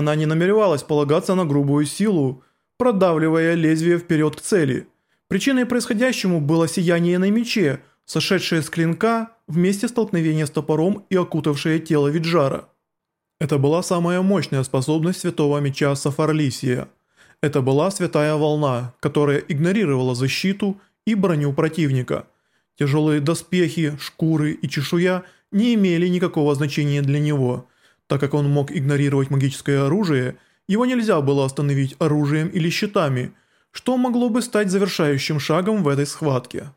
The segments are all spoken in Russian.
Она не намеревалась полагаться на грубую силу, продавливая лезвие вперед к цели. Причиной происходящему было сияние на мече, сошедшее с клинка вместе столкновения с топором и окутавшее тело Виджара. Это была самая мощная способность святого меча Сафарлисия. Это была святая волна, которая игнорировала защиту и броню противника. Тяжелые доспехи, шкуры и чешуя не имели никакого значения для него. Так как он мог игнорировать магическое оружие, его нельзя было остановить оружием или щитами, что могло бы стать завершающим шагом в этой схватке.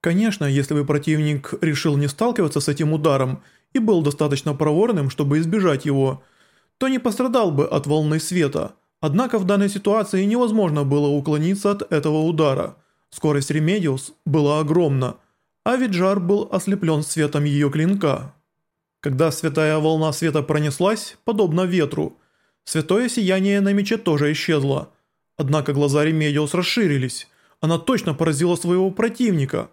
Конечно, если бы противник решил не сталкиваться с этим ударом и был достаточно проворным, чтобы избежать его, то не пострадал бы от волны света. Однако в данной ситуации невозможно было уклониться от этого удара. Скорость Ремедиус была огромна, а Виджар был ослеплен светом ее клинка. Когда святая волна света пронеслась, подобно ветру, святое сияние на мече тоже исчезло. Однако глаза Ремедиус расширились. Она точно поразила своего противника.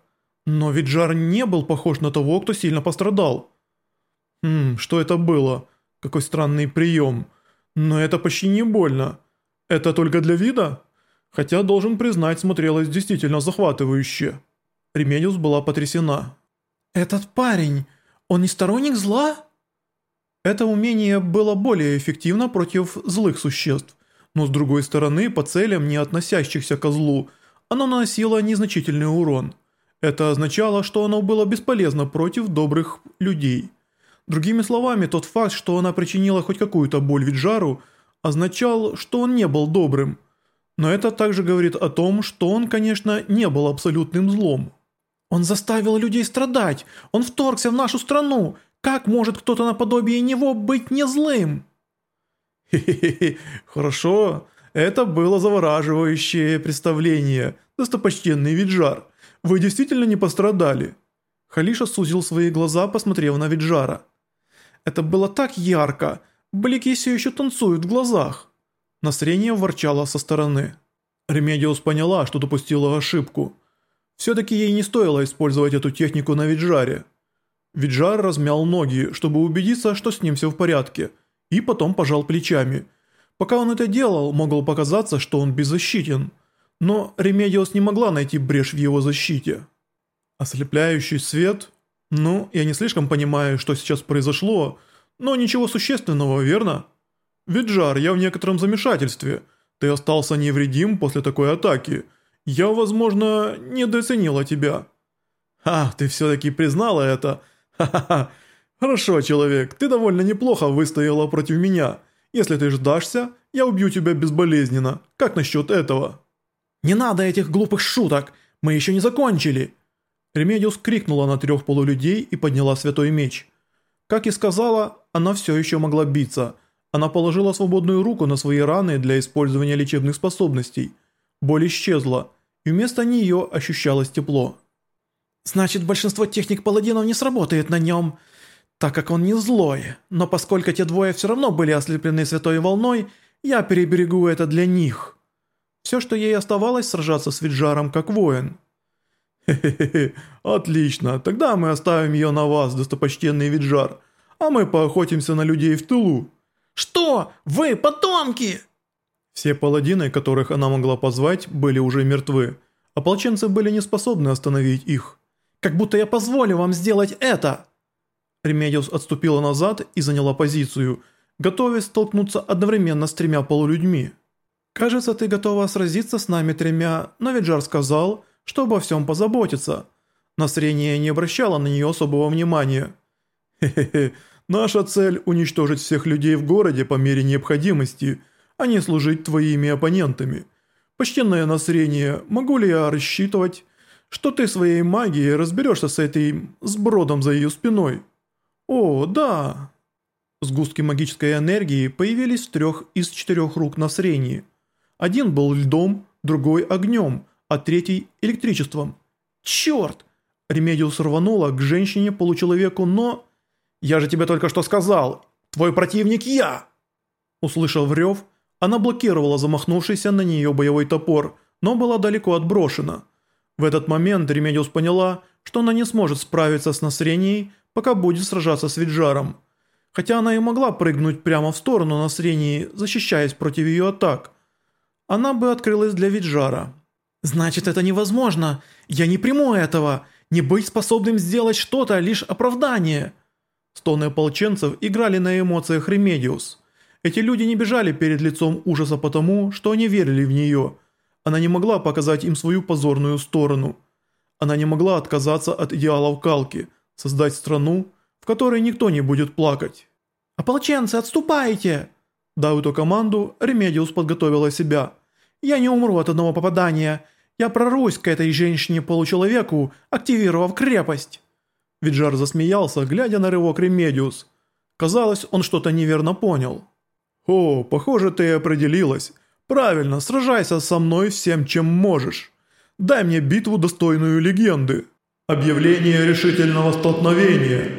Но Виджар не был похож на того, кто сильно пострадал. Хм, что это было? Какой странный прием. Но это почти не больно. Это только для вида? Хотя, должен признать, смотрелось действительно захватывающе. Ремедиус была потрясена. «Этот парень, он не сторонник зла?» Это умение было более эффективно против злых существ, но с другой стороны, по целям, не относящихся к злу, оно наносило незначительный урон. Это означало, что оно было бесполезно против добрых людей. Другими словами, тот факт, что она причинила хоть какую-то боль Виджару, означал, что он не был добрым. Но это также говорит о том, что он, конечно, не был абсолютным злом. «Он заставил людей страдать! Он вторгся в нашу страну! Как может кто-то наподобие него быть не злым?» «Хе-хе-хе, хорошо, это было завораживающее представление, достопочтенный Виджар. Вы действительно не пострадали?» Халиша сузил свои глаза, посмотрев на Виджара. Это было так ярко, блики все еще танцуют в глазах. Настроение ворчало со стороны. Ремедиус поняла, что допустила ошибку. Все-таки ей не стоило использовать эту технику на Виджаре. Виджар размял ноги, чтобы убедиться, что с ним все в порядке, и потом пожал плечами. Пока он это делал, могло показаться, что он беззащитен. Но Ремедиус не могла найти брешь в его защите. Ослепляющий свет «Ну, я не слишком понимаю, что сейчас произошло, но ничего существенного, верно?» «Виджар, я в некотором замешательстве. Ты остался невредим после такой атаки. Я, возможно, недооценила тебя». «А, ты все-таки признала это? Ха-ха-ха. Хорошо, человек, ты довольно неплохо выстояла против меня. Если ты ждашься, я убью тебя безболезненно. Как насчет этого?» «Не надо этих глупых шуток, мы еще не закончили». Ремедиус крикнула на трех полулюдей и подняла святой меч. Как и сказала, она все еще могла биться. Она положила свободную руку на свои раны для использования лечебных способностей. Боль исчезла, и вместо нее ощущалось тепло. «Значит, большинство техник паладинов не сработает на нем, так как он не злой. Но поскольку те двое все равно были ослеплены святой волной, я переберегу это для них». Все, что ей оставалось, сражаться с Виджаром как воин – «Хе-хе-хе, отлично, тогда мы оставим ее на вас, достопочтенный Виджар, а мы поохотимся на людей в тылу». «Что? Вы потомки!» Все паладины, которых она могла позвать, были уже мертвы. Ополченцы были не способны остановить их. «Как будто я позволю вам сделать это!» Ремедиус отступила назад и заняла позицию, готовясь столкнуться одновременно с тремя полулюдьми. «Кажется, ты готова сразиться с нами тремя, но Виджар сказал, что обо всем позаботиться. Насрения не обращала на нее особого внимания. «Хе-хе-хе, наша цель – уничтожить всех людей в городе по мере необходимости, а не служить твоими оппонентами. Почтенная Насрения, могу ли я рассчитывать, что ты своей магией разберешься с этим сбродом за ее спиной?» «О, да!» Сгустки магической энергии появились в трех из четырех рук Насрении. Один был льдом, другой огнем, а третий – электричеством. Черт! Ремедиус рванула к женщине-получеловеку, но... «Я же тебе только что сказал! Твой противник я!» Услышав рев, она блокировала замахнувшийся на нее боевой топор, но была далеко отброшена. В этот момент Ремедиус поняла, что она не сможет справиться с Насренией, пока будет сражаться с Виджаром. Хотя она и могла прыгнуть прямо в сторону Насрении, защищаясь против ее атак, она бы открылась для Виджара. «Значит, это невозможно! Я не приму этого! Не быть способным сделать что-то, лишь оправдание!» Стоны ополченцев играли на эмоциях Ремедиус. Эти люди не бежали перед лицом ужаса потому, что они верили в нее. Она не могла показать им свою позорную сторону. Она не могла отказаться от идеалов Калки, создать страну, в которой никто не будет плакать. «Ополченцы, отступайте!» Дав эту команду, Ремедиус подготовила себя. «Я не умру от одного попадания. Я прорвусь к этой женщине-получеловеку, активировав крепость». Виджар засмеялся, глядя на рывок Ремедиус. Казалось, он что-то неверно понял. «О, похоже, ты определилась. Правильно, сражайся со мной всем, чем можешь. Дай мне битву, достойную легенды. Объявление решительного столкновения».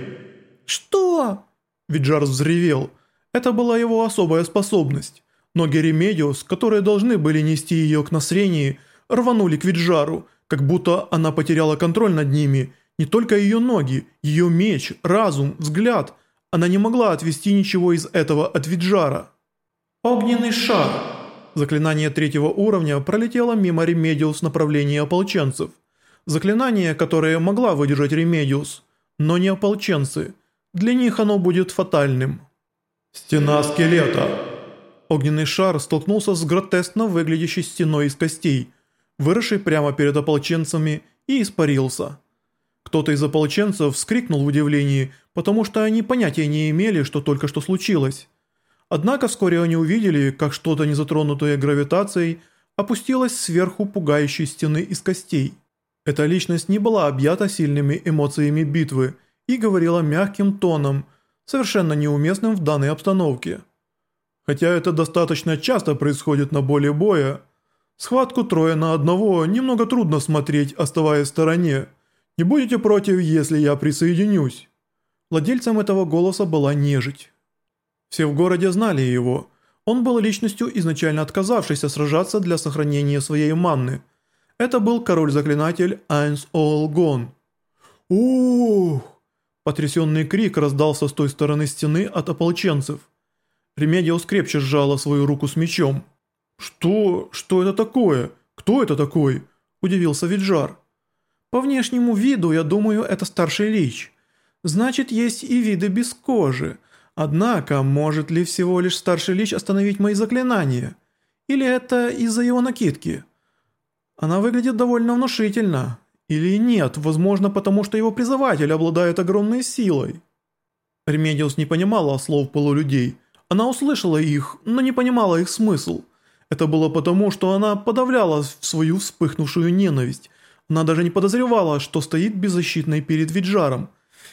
«Что?» Виджар взревел. Это была его особая способность. Ноги Ремедиус, которые должны были нести ее к Насрении, рванули к Виджару, как будто она потеряла контроль над ними. Не только ее ноги, ее меч, разум, взгляд. Она не могла отвести ничего из этого от Виджара. «Огненный шар!» Заклинание третьего уровня пролетело мимо Ремедиус в направлении ополченцев. Заклинание, которое могла выдержать Ремедиус, но не ополченцы. Для них оно будет фатальным. «Стена скелета!» Огненный шар столкнулся с гротескно выглядящей стеной из костей, выросшей прямо перед ополченцами, и испарился. Кто-то из ополченцев вскрикнул в удивлении, потому что они понятия не имели, что только что случилось. Однако вскоре они увидели, как что-то незатронутое гравитацией опустилось сверху пугающей стены из костей. Эта личность не была объята сильными эмоциями битвы и говорила мягким тоном, совершенно неуместным в данной обстановке. Хотя это достаточно часто происходит на поле боя, схватку трое на одного немного трудно смотреть, оставаясь в стороне. Не будете против, если я присоединюсь? Владельцем этого голоса была нежить. Все в городе знали его. Он был личностью, изначально отказавшейся сражаться для сохранения своей манны. Это был король-заклинатель Айнс Олгон. «Ух!» Потрясенный крик раздался с той стороны стены от ополченцев. Ремедиус крепче сжала свою руку с мечом. «Что? Что это такое? Кто это такой?» – удивился Виджар. «По внешнему виду, я думаю, это старший лич. Значит, есть и виды без кожи. Однако, может ли всего лишь старший лич остановить мои заклинания? Или это из-за его накидки? Она выглядит довольно внушительно. Или нет, возможно, потому что его призыватель обладает огромной силой. Ремедиус не понимала слов полулюдей. Она услышала их, но не понимала их смысл. Это было потому, что она подавляла свою вспыхнувшую ненависть. Она даже не подозревала, что стоит беззащитной перед Виджаром.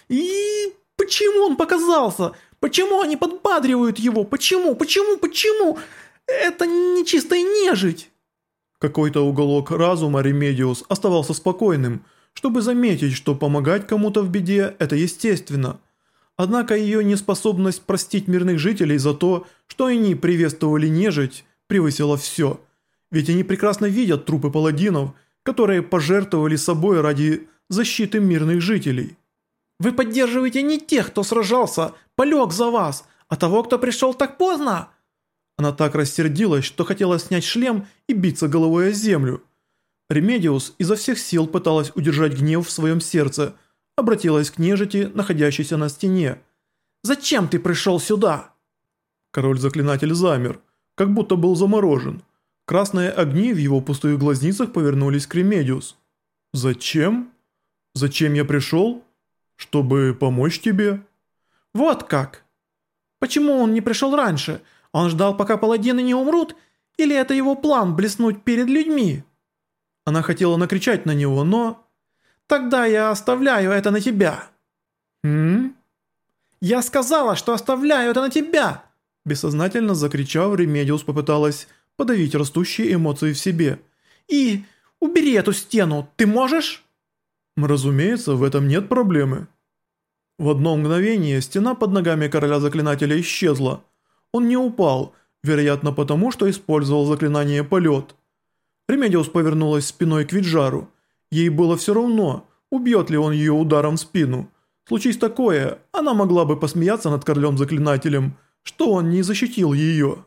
«И почему он показался? Почему они подбадривают его? Почему? Почему? Почему? Это нечистая нежить!» Какой-то уголок разума Ремедиус оставался спокойным, чтобы заметить, что помогать кому-то в беде – это естественно. Однако ее неспособность простить мирных жителей за то, что они приветствовали нежить, превысила все. Ведь они прекрасно видят трупы паладинов, которые пожертвовали собой ради защиты мирных жителей. «Вы поддерживаете не тех, кто сражался, полег за вас, а того, кто пришел так поздно!» Она так рассердилась, что хотела снять шлем и биться головой о землю. Ремедиус изо всех сил пыталась удержать гнев в своем сердце, обратилась к нежити, находящейся на стене. «Зачем ты пришел сюда?» Король-заклинатель замер, как будто был заморожен. Красные огни в его пустых глазницах повернулись к Ремедиус. «Зачем? Зачем я пришел? Чтобы помочь тебе?» «Вот как! Почему он не пришел раньше?» Он ждал, пока паладины не умрут? Или это его план блеснуть перед людьми?» Она хотела накричать на него, но... «Тогда я оставляю это на тебя». «М?» «Я сказала, что оставляю это на тебя!» Бессознательно закричав, Ремедиус попыталась подавить растущие эмоции в себе. «И убери эту стену, ты можешь?» «Разумеется, в этом нет проблемы». В одно мгновение стена под ногами короля заклинателя исчезла, он не упал, вероятно потому, что использовал заклинание «Полет». Ремедиус повернулась спиной к Виджару. Ей было все равно, убьет ли он ее ударом в спину. Случись такое, она могла бы посмеяться над королем-заклинателем, что он не защитил ее.